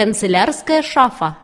канцелярская шафа.